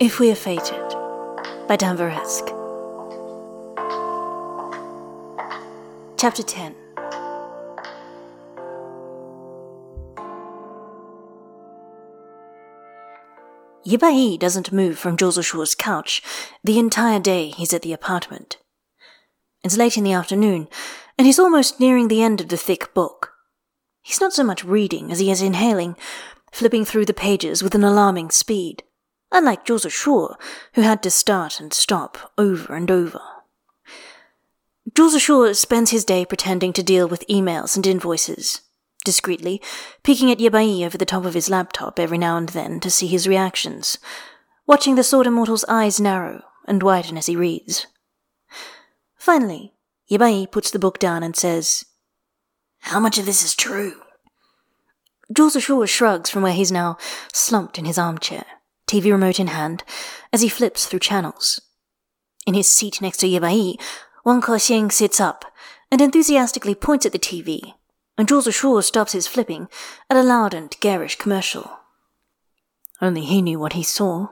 If We Are Fated by Dan. Chapter 10 Yibai doesn't move from Zhou Zishu's couch the entire day he's at the apartment. It's late in the afternoon, and he's almost nearing the end of the thick book. He's not so much reading as he is inhaling, flipping through the pages with an alarming speed, unlike Jozushuo, who had to start and stop over and over. Jozushuo spends his day pretending to deal with emails and invoices, discreetly, peeking at Yabai over the top of his laptop every now and then to see his reactions, watching the sword immortal's eyes narrow and widen as he reads. Finally, Yabai puts the book down and says, How much of this is true? Jozushuo shrugs from where he's now slumped in his armchair, TV remote in hand, as he flips through channels. In his seat next to Yabai, Wang Kexiang sits up and enthusiastically points at the TV and Jules Shaw stops his flipping at a loud and garish commercial. Only he knew what he saw,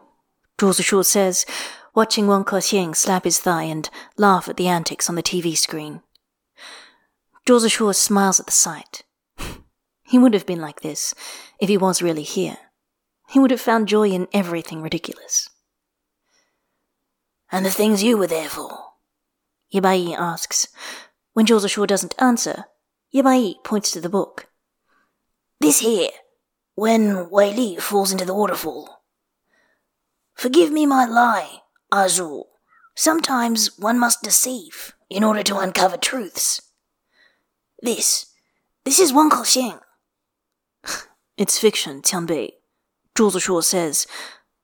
Jules Shaw says, watching Wang Kexiang slap his thigh and laugh at the antics on the TV screen. Jules Shaw smiles at the sight. he would have been like this if he was really here. He would have found joy in everything ridiculous. And the things you were there for? Yabai asks. When Jules Shaw doesn't answer, Yabai points to the book. This here, when Wei Li falls into the waterfall. Forgive me my lie, Azul. Sometimes one must deceive in order to uncover truths. This, this is Wang Kexiang. it's fiction, Qianbei. Zhuo Shuo says.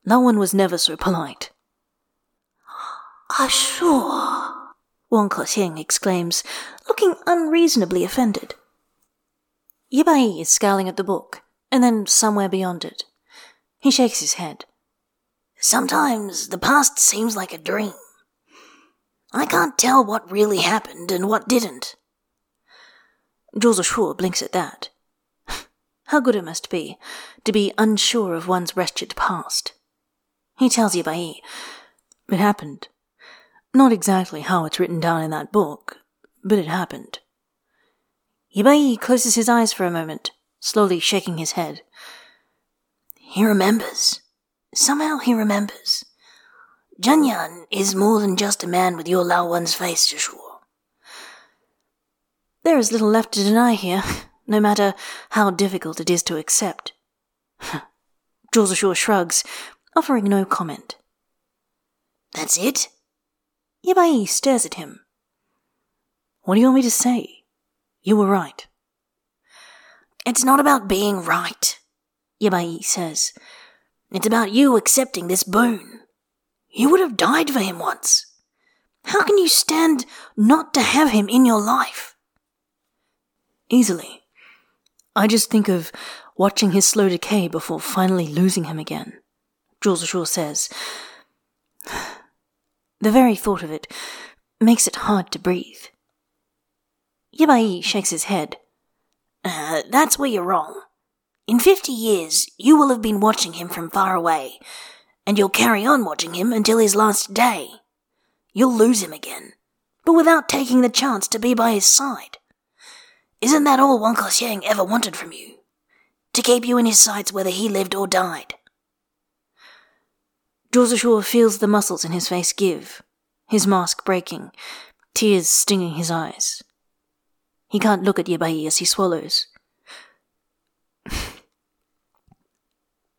No one was never so polite. Sure. Wang Kexiang exclaims, looking unreasonably offended. Yibai is scowling at the book, and then somewhere beyond it. He shakes his head. Sometimes the past seems like a dream. I can't tell what really happened and what didn't. Zhou Shuo blinks at that. How good it must be to be unsure of one's wretched past. He tells Yibai, it happened. Not exactly how it's written down in that book, but it happened. Ibai closes his eyes for a moment, slowly shaking his head. He remembers. Somehow he remembers. Zhenyan is more than just a man with your Lao Wen's face, Joshua. There is little left to deny here, no matter how difficult it is to accept. Joshua shrugs, offering no comment. That's it? Yabai stares at him. What do you want me to say? You were right. It's not about being right, Yabai says. It's about you accepting this boon. You would have died for him once. How can you stand not to have him in your life? Easily. I just think of watching his slow decay before finally losing him again, Jules Shaw says. The very thought of it makes it hard to breathe. Yabai shakes his head. Uh, that's where you're wrong. In fifty years, you will have been watching him from far away, and you'll carry on watching him until his last day. You'll lose him again, but without taking the chance to be by his side. Isn't that all Wang Kexiang ever wanted from you? To keep you in his sights whether he lived or died. Joshua feels the muscles in his face give, his mask breaking, tears stinging his eyes. He can't look at Yabai as he swallows.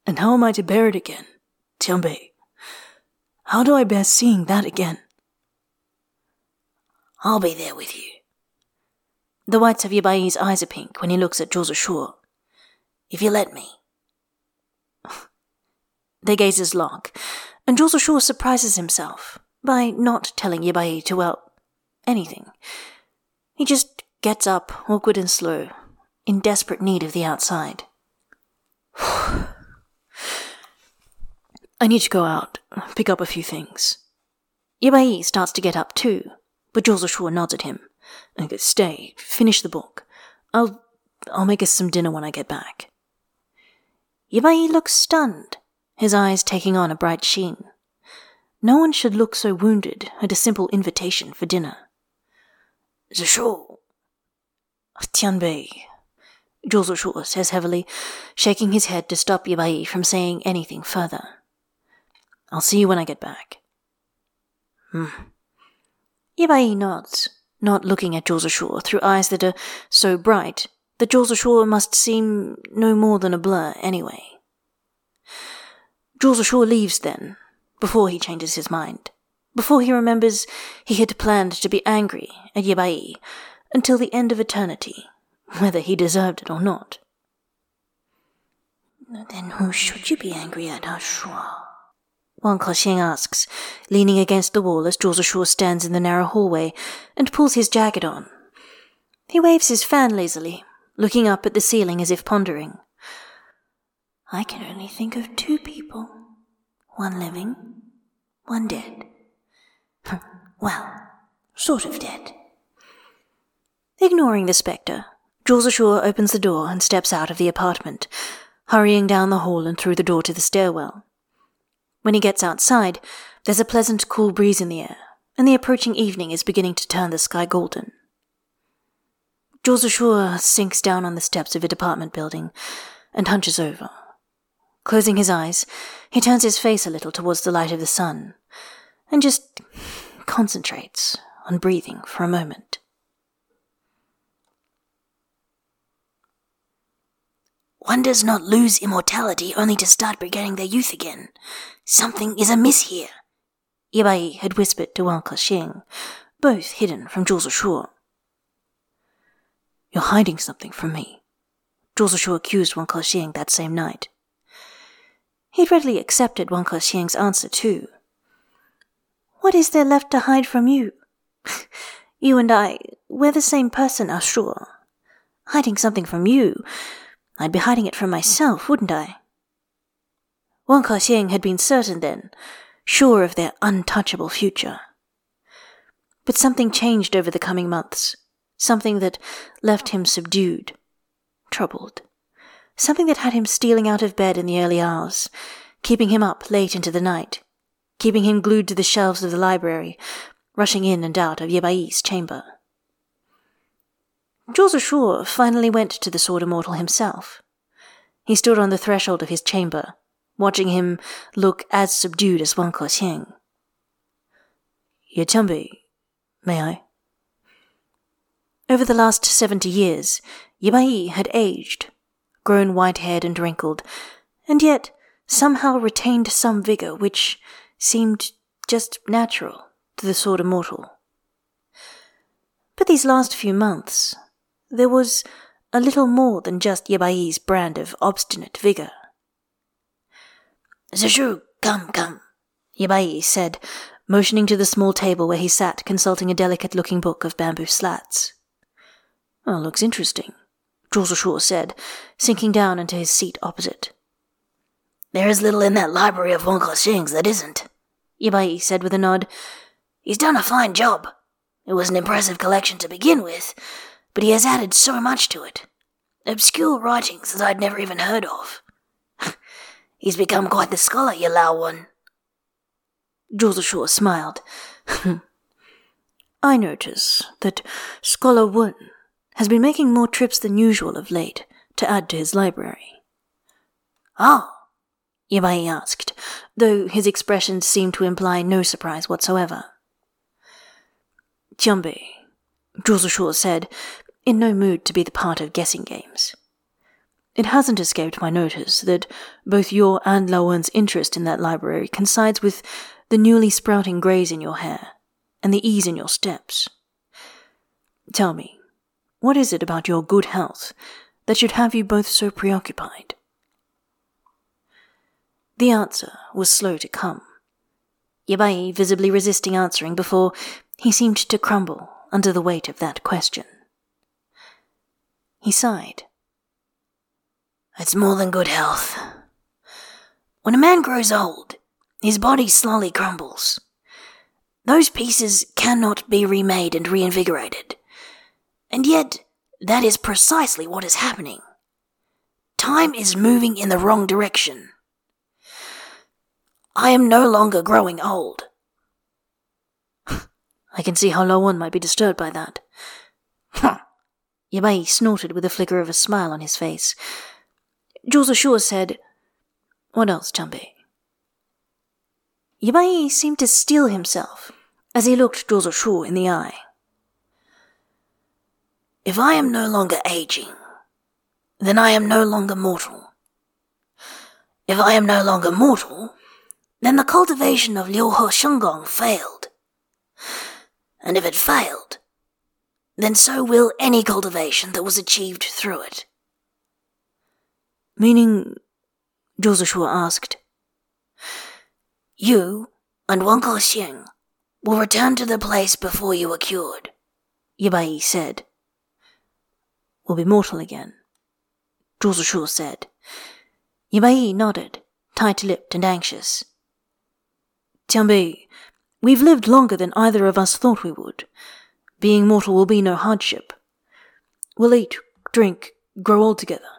and how am I to bear it again, Qianbei? How do I bear seeing that again? I'll be there with you. The whites of Yabai's eyes are pink when he looks at Joshua. If you let me. Their gazes lock, and Jules Shaw surprises himself by not telling Yabai to, well, anything. He just gets up, awkward and slow, in desperate need of the outside. I need to go out, pick up a few things. Yabai starts to get up too, but Jules Shaw nods at him. Stay, finish the book. I'll, I'll make us some dinner when I get back. Yabai looks stunned his eyes taking on a bright sheen. No one should look so wounded at a simple invitation for dinner. Show. Qianbei, Zhou Shuo says heavily, shaking his head to stop Yibai from saying anything further. I'll see you when I get back. Hmm. Yibai nods, not looking at Zhou Shuo through eyes that are so bright that Zhou Shuo must seem no more than a blur anyway. Zhou Shuo leaves then, before he changes his mind, before he remembers he had planned to be angry at Yibai until the end of eternity, whether he deserved it or not. Then who should you be angry at, Ashua? Wang Kexing asks, leaning against the wall as Zhou Shuo stands in the narrow hallway and pulls his jacket on. He waves his fan lazily, looking up at the ceiling as if pondering. I can only think of two people. One living, one dead. well, sort of dead. Ignoring the spectre, Zhou Zishuo opens the door and steps out of the apartment, hurrying down the hall and through the door to the stairwell. When he gets outside, there's a pleasant cool breeze in the air, and the approaching evening is beginning to turn the sky golden. Zhou Zishuo sinks down on the steps of a department building and hunches over. Closing his eyes, he turns his face a little towards the light of the sun and just concentrates on breathing for a moment. One does not lose immortality only to start regaining their youth again. Something is amiss here. Yibai had whispered to Wang Kexing, both hidden from Zhou Zishuo. You're hiding something from me, Zhou Zishuo accused Wang Kexing that same night. He'd readily accepted Wang Kexing's answer, too. What is there left to hide from you? you and I, we're the same person, I'm. Hiding something from you, I'd be hiding it from myself, wouldn't I? Wang Kexing had been certain then, sure of their untouchable future. But something changed over the coming months, something that left him subdued, troubled something that had him stealing out of bed in the early hours, keeping him up late into the night, keeping him glued to the shelves of the library, rushing in and out of Yibai's chamber. Zhou Zishuo finally went to the Sword Immortal himself. He stood on the threshold of his chamber, watching him look as subdued as Wang Kexing. Ye may I? Over the last seventy years, Yibai had aged, grown white haired and wrinkled, and yet somehow retained some vigor which seemed just natural to the sword immortal. But these last few months, there was a little more than just Yibai's brand of obstinate vigor. Zishu, come, come, Yibai said, motioning to the small table where he sat consulting a delicate looking book of bamboo slats. Well, looks interesting. Zishuo said, sinking down into his seat opposite. There is little in that library of Wang Kexing's that isn't, Yibai said with a nod. He's done a fine job. It was an impressive collection to begin with, but he has added so much to it. Obscure writings that I'd never even heard of. He's become quite the scholar, you Lao Wen. Zhou Zishuo smiled. I notice that Scholar Wen has been making more trips than usual of late to add to his library. Ah, oh, Yibai asked, though his expression seemed to imply no surprise whatsoever. Qianbei, Zhou Zishuo said, in no mood to be the part of guessing games. It hasn't escaped my notice that both your and Laowen's interest in that library coincides with the newly sprouting greys in your hair and the ease in your steps. Tell me, what is it about your good health that should have you both so preoccupied? The answer was slow to come. Yibai visibly resisting answering before he seemed to crumble under the weight of that question. He sighed. It's more than good health. When a man grows old, his body slowly crumbles. Those pieces cannot be remade and reinvigorated. And yet, that is precisely what is happening. Time is moving in the wrong direction. I am no longer growing old, I can see how Lao Wen might be disturbed by that. Huh. Yabai snorted with a flicker of a smile on his face. Jules Ashur said, What else, Qianbei? Yabai seemed to steel himself as he looked Jules Ashur in the eye. If I am no longer aging, then I am no longer mortal. If I am no longer mortal, then the cultivation of Liu He Shengong failed. And if it failed, then so will any cultivation that was achieved through it. Meaning, Zishu asked. You and Wang Kexing will return to the place before you are cured, Yabai said. We'll be mortal again, Zishu said. Yabai nodded, tight-lipped and anxious. Qianbei, we've lived longer than either of us thought we would. Being mortal will be no hardship. We'll eat, drink, grow old together.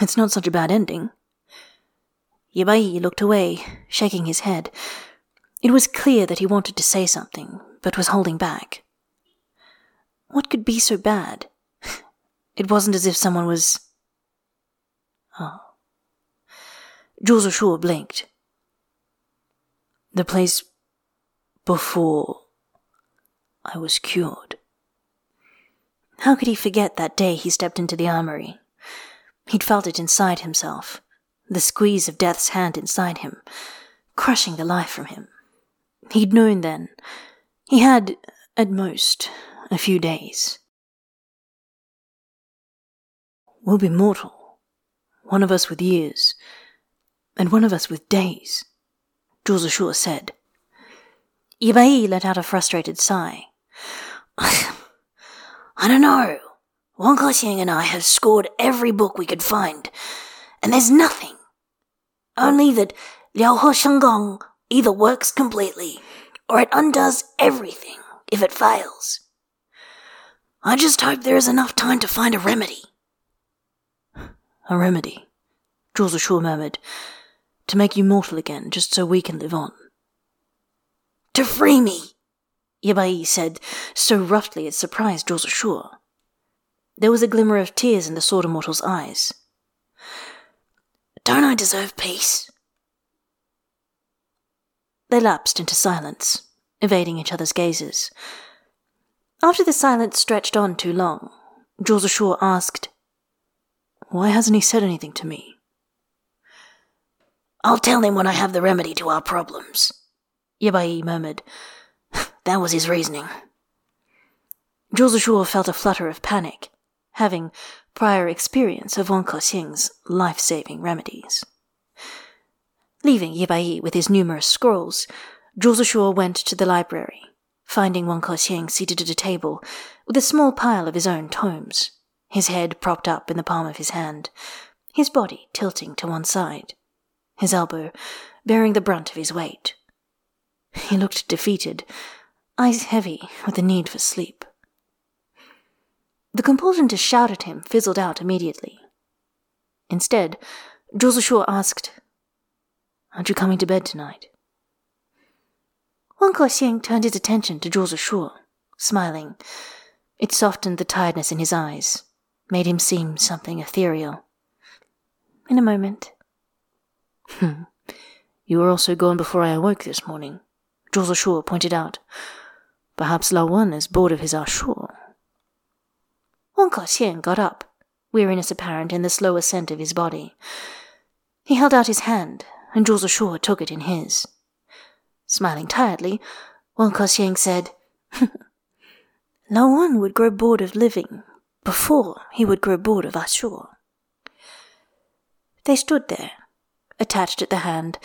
It's not such a bad ending. Yabai looked away, shaking his head. It was clear that he wanted to say something, but was holding back. What could be so bad? It wasn't as if someone was. Oh. Jules Ashur blinked. The place before I was cured. How could he forget that day he stepped into the armory? He'd felt it inside himself, the squeeze of death's hand inside him, crushing the life from him. He'd known then. He had, at most, a few days. We'll be mortal. One of us with years, and one of us with days, Jules Ashur said. Yabai let out a frustrated sigh. I don't know. Wang Kexing and I have scored every book we could find, and there's nothing. Only that Liao He either works completely, or it undoes everything if it fails. I just hope there is enough time to find a remedy. A remedy, Jules Ashur murmured, to make you mortal again, just so we can live on. To free me, Yabai said, so roughly it surprised Jules Ashur. There was a glimmer of tears in the sword immortal's eyes. Don't I deserve peace? They lapsed into silence, evading each other's gazes. After the silence stretched on too long, Jules Ashur asked, Why hasn't he said anything to me? I'll tell him when I have the remedy to our problems, Yabai murmured. That was his reasoning. Jules Ashur felt a flutter of panic, having prior experience of Wang Kexing's life-saving remedies. Leaving Yibai with his numerous scrolls, Jules Ashur went to the library, finding Wang Kexing seated at a table with a small pile of his own tomes, his head propped up in the palm of his hand, his body tilting to one side, his elbow bearing the brunt of his weight. He looked defeated, eyes heavy with the need for sleep. The compulsion to shout at him fizzled out immediately. Instead, Jules Ashur asked, Aren't you coming to bed tonight? Wang Kexing turned his attention to Jules Ashur, smiling. It softened the tiredness in his eyes, made him seem something ethereal. In a moment. Hmm. You were also gone before I awoke this morning, Jules Ashur pointed out. Perhaps Lao Wen is bored of his ah Ashur. Wang Kexing got up, weariness apparent in the slow ascent of his body. He held out his hand, and Jules Ashur took it in his. Smiling tiredly, Wang Kexing said, Lao Wen would grow bored of living before he would grow bored of ah Ashur. They stood there, attached at the hand,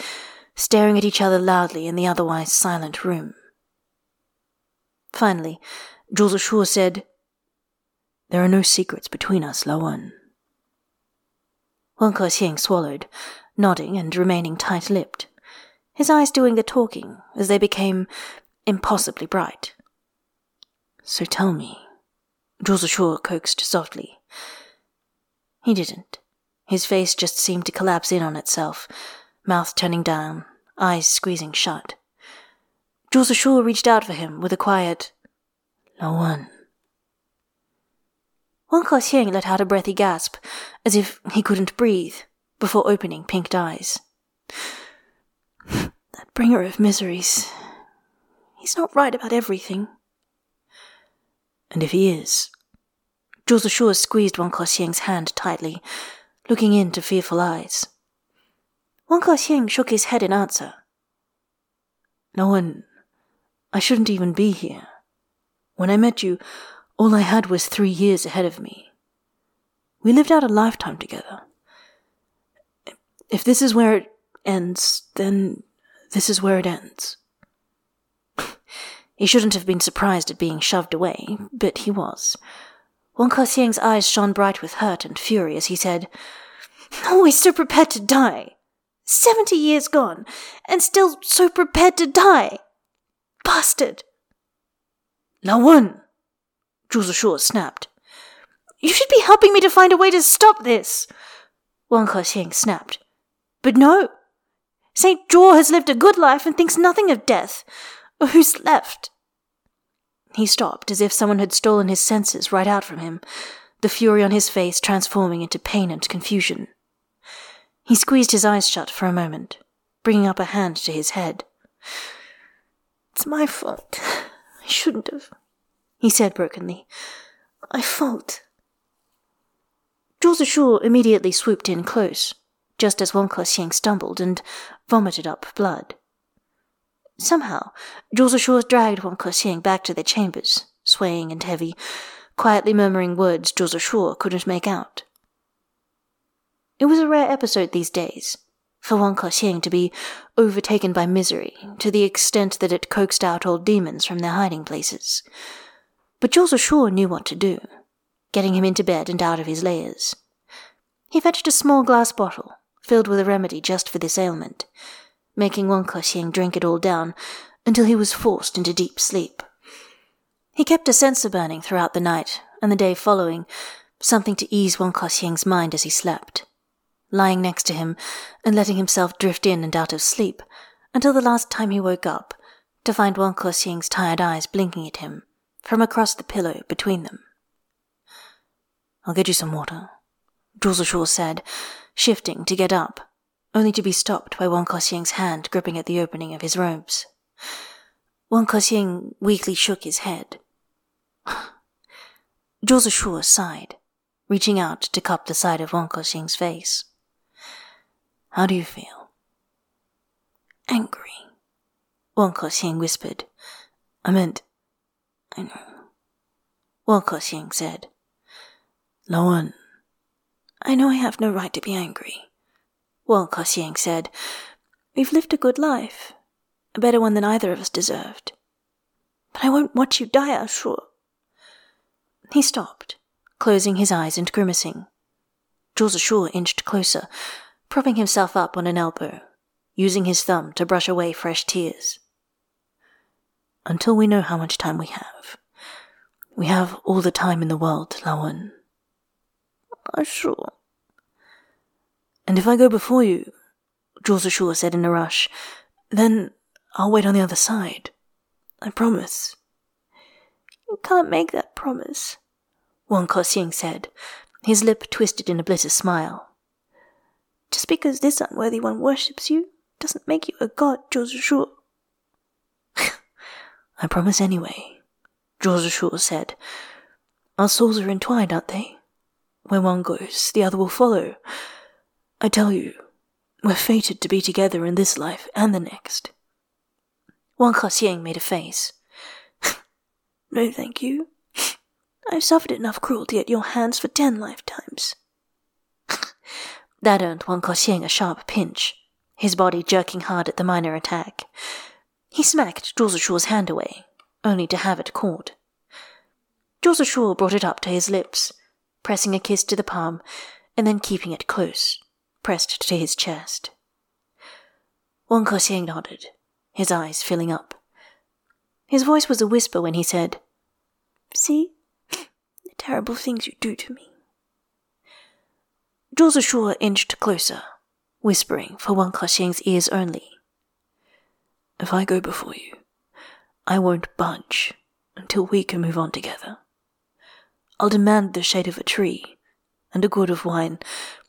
staring at each other loudly in the otherwise silent room. Finally, Jules Ashur said, There are no secrets between us, Lao Wen. Wang Kexing swallowed, nodding and remaining tight-lipped, his eyes doing the talking as they became impossibly bright. So tell me, Jules Ashur coaxed softly. He didn't. His face just seemed to collapse in on itself, mouth turning down, eyes squeezing shut. Zhou Zishu reached out for him with a quiet, Lao Wen. Wang Kexiang let out a breathy gasp, as if he couldn't breathe, before opening pinked eyes. that bringer of miseries. He's not right about everything. And if he is? Zhou Zishu squeezed Wang Kexiang's hand tightly, looking into fearful eyes. Wang Kexiang shook his head in answer. No one. I shouldn't even be here. When I met you, all I had was three years ahead of me. We lived out a lifetime together. If this is where it ends, then this is where it ends. he shouldn't have been surprised at being shoved away, but he was. Wang Kexiang's eyes shone bright with hurt and fury as he said, Always so prepared to die. Seventy years gone, and still so prepared to die. Bastard! Wen! Zhou Zishu snapped. You should be helping me to find a way to stop this, Wang Kexiang snapped. But no. St. Zhuo has lived a good life and thinks nothing of death. Who's left? He stopped as if someone had stolen his senses right out from him, the fury on his face transforming into pain and confusion. He squeezed his eyes shut for a moment, bringing up a hand to his head. It's my fault. I shouldn't have he said brokenly. My fault. Zhou Zishu immediately swooped in close, just as Wang Kexiang stumbled and vomited up blood. Somehow, Zhou Zishu dragged Wang Kexiang back to their chambers, swaying and heavy, quietly murmuring words Zhou Zishu couldn't make out. It was a rare episode these days, for Wang Kexiang to be overtaken by misery to the extent that it coaxed out old demons from their hiding places but Zhou Zishu knew what to do, getting him into bed and out of his layers. He fetched a small glass bottle, filled with a remedy just for this ailment, making Wang Kexiang drink it all down until he was forced into deep sleep. He kept a censer burning throughout the night and the day following, something to ease Wang Kexiang's mind as he slept, lying next to him and letting himself drift in and out of sleep until the last time he woke up to find Wang Kexiang's tired eyes blinking at him from across the pillow between them. I'll get you some water, Zishu said, shifting to get up, only to be stopped by Wang Kexiang's hand gripping at the opening of his robes. Wang Kexiang weakly shook his head. Zishu sighed, reaching out to cup the side of Wang Kexiang's face. How do you feel? Angry, Wang Kexiang whispered. I meant I know. Wang Kexiang said. Lao Wen. I know I have no right to be angry. Wang Kexiang said. We've lived a good life. A better one than either of us deserved. But I won't watch you die, Ashu. He stopped, closing his eyes and grimacing. Zhou Zishu inched closer, propping himself up on an elbow, using his thumb to brush away fresh tears until we know how much time we have. We have all the time in the world, Lao Wen. Uh, sure. And if I go before you, Zhou Zishu said in a rush, then I'll wait on the other side. I promise. You can't make that promise, Wang Kexiang said, his lip twisted in a bitter smile. Just because this unworthy one worships you doesn't make you a god, Zhou Zishu. I promise anyway, Zhou Zishu said. Our souls are entwined, aren't they? Where one goes, the other will follow. I tell you, we're fated to be together in this life and the next. Wang Kexiang made a face. no, thank you. I've suffered enough cruelty at your hands for ten lifetimes. That earned Wang Kexiang a sharp pinch, his body jerking hard at the minor attack. He smacked Zishu's hand away, only to have it caught. Zishu brought it up to his lips, pressing a kiss to the palm, and then keeping it close, pressed to his chest. Wang Kexiang nodded, his eyes filling up. His voice was a whisper when he said, See? The terrible things you do to me. Zhou Zishu inched closer, whispering for Wang Kexiang's ears only. If I go before you, I won't budge until we can move on together. I'll demand the shade of a tree and a gourd of wine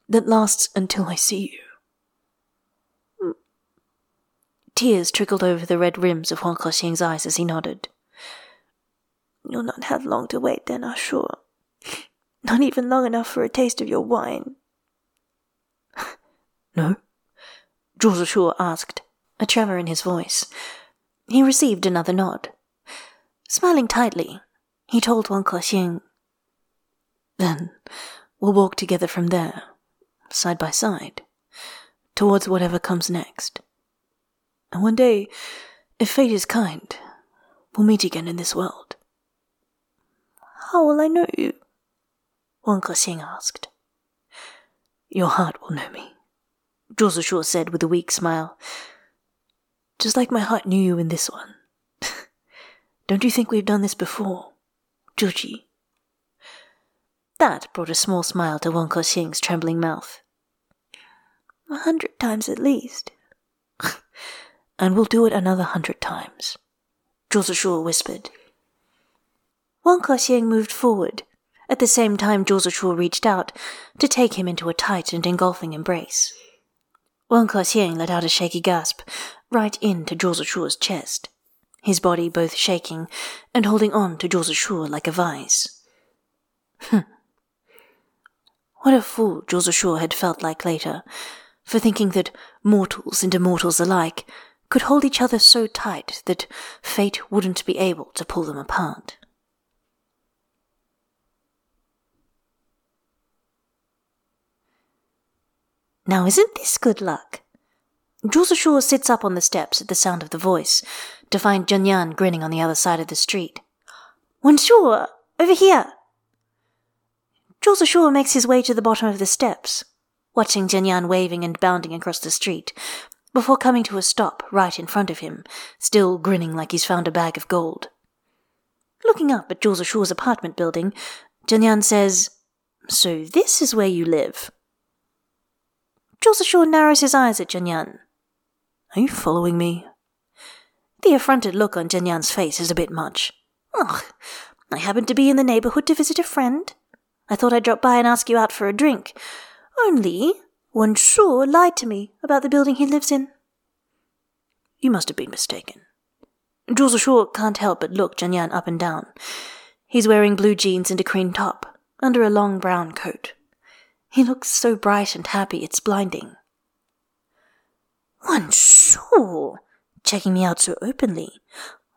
that lasts until I see you. Tears trickled over the red rims of Huang Kexing's eyes as he nodded. You'll not have long to wait then, I'm sure. Not even long enough for a taste of your wine. No? Zhu Shuo asked, a tremor in his voice. He received another nod. Smiling tightly, he told Huang Kexing, Then we'll walk together from there, side by side, towards whatever comes next. And one day, if fate is kind, we'll meet again in this world. How will I know you? Huang Kexing asked. Your heart will know me, Zishuo said with a weak smile. Just like my heart knew you in this one. Don't you think we've done this before, Zhuji? That brought a small smile to Huang Kexing's trembling mouth. A hundred times at least. and we'll do it another hundred times, Zishuo whispered. Huang Kexing moved forward, at the same time Zishuo reached out to take him into a tight and engulfing embrace. Kexing let out a shaky gasp right into Zhu Zishuo's chest, his body both shaking and holding on to Zhu Zishuo like a vise. Hm. What a fool Zhu Zishuo had felt like later, for thinking that mortals and immortals alike could hold each other so tight that fate wouldn't be able to pull them apart. Now isn't this good luck? Zishuo sits up on the steps at the sound of the voice, to find Zhenyan grinning on the other side of the street. Wenshuo, uh, over here! Zishuo makes his way to the bottom of the steps, watching Zhenyan waving and bounding across the street, before coming to a stop right in front of him, still grinning like he's found a bag of gold. Looking up at Zhu Zishuo's apartment building, Zhenyan says, So this is where you live. Zhu Zishuo narrows his eyes at Zhenyan. Are you following me? The affronted look on Zhenyan's face is a bit much. Ugh, I happened to be in the neighborhood to visit a friend. I thought I'd drop by and ask you out for a drink. Only, Wen Shu lied to me about the building he lives in. You must have been mistaken. Jules Zishuo can't help but look Zhenyan up and down. He's wearing blue jeans and a cream top, under a long brown coat. He looks so bright and happy it's blinding. One Shu, checking me out so openly.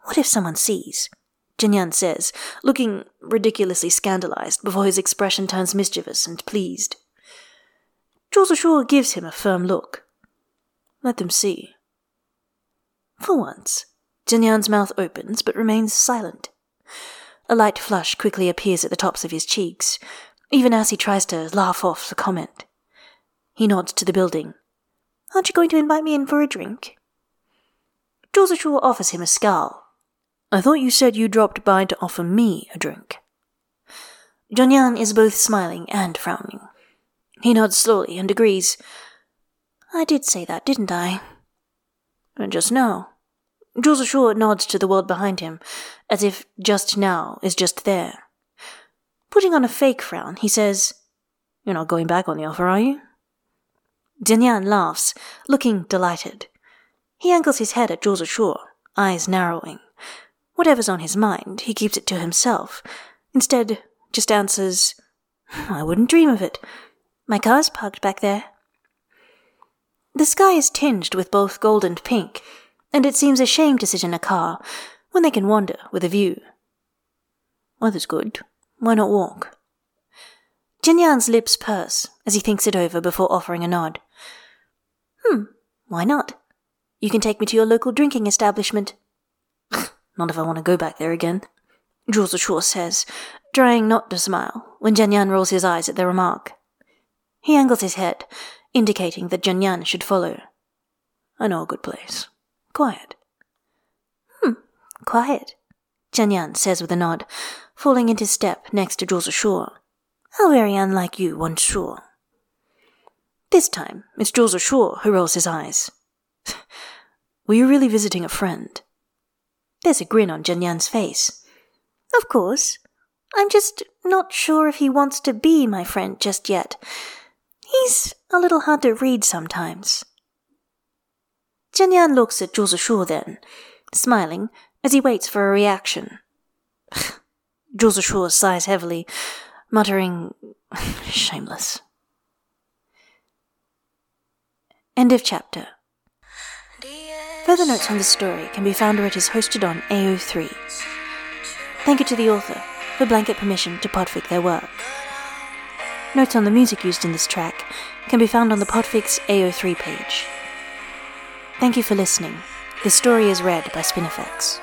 What if someone sees? Zhenyan says, looking ridiculously scandalized before his expression turns mischievous and pleased. Zishuo gives him a firm look. Let them see. For once, Zhenyan's mouth opens but remains silent. A light flush quickly appears at the tops of his cheeks, even as he tries to laugh off the comment. He nods to the building. Aren't you going to invite me in for a drink? Zishuo offers him a scowl. I thought you said you dropped by to offer me a drink. Zhenyan is both smiling and frowning. He nods slowly and agrees. I did say that, didn't I? And just now. Zishuo nods to the world behind him, as if just now is just there. Putting on a fake frown, he says, You're not going back on the offer, are you? Zhenyan laughs, looking delighted. He angles his head at Zhu Zishuo, eyes narrowing. Whatever's on his mind, he keeps it to himself. Instead, just answers, I wouldn't dream of it. My car's parked back there. The sky is tinged with both gold and pink, and it seems a shame to sit in a car when they can wander with a view. Weather's good. Why not walk? Zhenyan's lips purse as he thinks it over before offering a nod. Hmm, why not? You can take me to your local drinking establishment. not if I want to go back there again, Zhu Zishuo says, trying not to smile when Zhenyan rolls his eyes at the remark. He angles his head, indicating that Zhenyan should follow. I know a good place. Quiet. Hmm, quiet, Zhenyan says with a nod, falling into step next to Jules Zishuo. How very unlike you, Wen Shu. This time, it's Jules Zishuo who rolls his eyes. Were you really visiting a friend? There's a grin on Zhenyan's face. Of course. I'm just not sure if he wants to be my friend just yet. He's a little hard to read sometimes. Junyan looks at Jules Shu then, smiling as he waits for a reaction. Zhu Shu sighs heavily, muttering, shameless. End of chapter. Further notes on this story can be found where it is hosted on AO3. Thank you to the author for blanket permission to podfic their work. Notes on the music used in this track can be found on the Podfix AO3 page. Thank you for listening. This story is read by Spinifex.